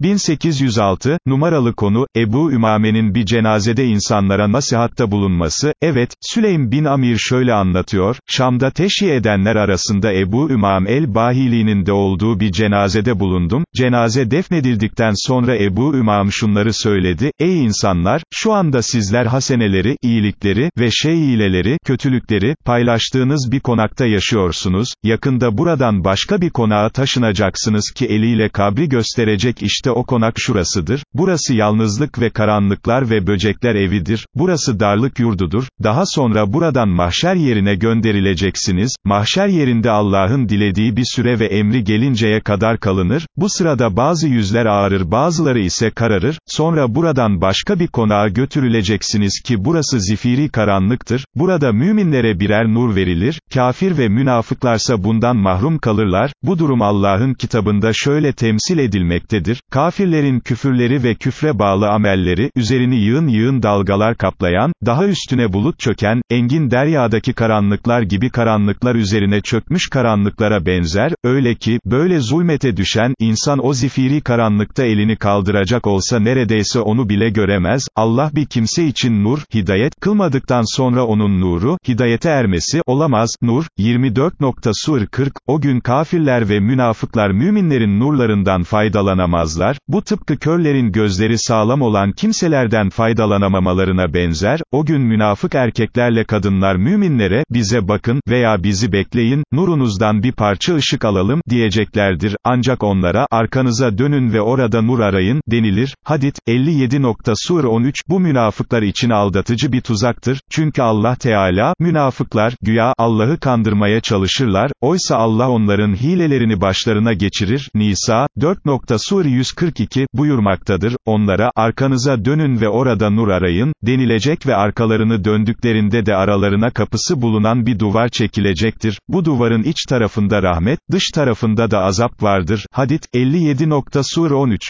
1806, numaralı konu, Ebu Ümame'nin bir cenazede insanlara nasihatta bulunması, evet, Süleym bin Amir şöyle anlatıyor, Şam'da teşhi edenler arasında Ebu Ümam el-Bahili'nin de olduğu bir cenazede bulundum, cenaze defnedildikten sonra Ebu Ümam şunları söyledi, ey insanlar, şu anda sizler haseneleri, iyilikleri ve şeyileleri, kötülükleri, paylaştığınız bir konakta yaşıyorsunuz, yakında buradan başka bir konağa taşınacaksınız ki eliyle kabri gösterecek işte işte o konak şurasıdır, burası yalnızlık ve karanlıklar ve böcekler evidir, burası darlık yurdudur, daha sonra buradan mahşer yerine gönderileceksiniz, mahşer yerinde Allah'ın dilediği bir süre ve emri gelinceye kadar kalınır, bu sırada bazı yüzler ağarır bazıları ise kararır, sonra buradan başka bir konağa götürüleceksiniz ki burası zifiri karanlıktır, burada müminlere birer nur verilir, kafir ve münafıklarsa bundan mahrum kalırlar, bu durum Allah'ın kitabında şöyle temsil edilmektedir, Kafirlerin küfürleri ve küfre bağlı amelleri, üzerini yığın yığın dalgalar kaplayan, daha üstüne bulut çöken, engin deryadaki karanlıklar gibi karanlıklar üzerine çökmüş karanlıklara benzer, öyle ki, böyle zulmete düşen, insan o zifiri karanlıkta elini kaldıracak olsa neredeyse onu bile göremez, Allah bir kimse için nur, hidayet, kılmadıktan sonra onun nuru, hidayete ermesi, olamaz, nur, 24. Sur 40, o gün kafirler ve münafıklar müminlerin nurlarından faydalanamazlar, faydalanırlar, bu tıpkı körlerin gözleri sağlam olan kimselerden faydalanamamalarına benzer, o gün münafık erkeklerle kadınlar müminlere, bize bakın, veya bizi bekleyin, nurunuzdan bir parça ışık alalım, diyeceklerdir, ancak onlara, arkanıza dönün ve orada nur arayın, denilir, Hadit, 57. Sur 13, bu münafıklar için aldatıcı bir tuzaktır, çünkü Allah Teala, münafıklar, güya, Allah'ı kandırmaya çalışırlar, oysa Allah onların hilelerini başlarına geçirir, Nisa, 4. Sur 140, 42, buyurmaktadır, onlara, arkanıza dönün ve orada nur arayın, denilecek ve arkalarını döndüklerinde de aralarına kapısı bulunan bir duvar çekilecektir, bu duvarın iç tarafında rahmet, dış tarafında da azap vardır, Hadit, 57. Sur 13.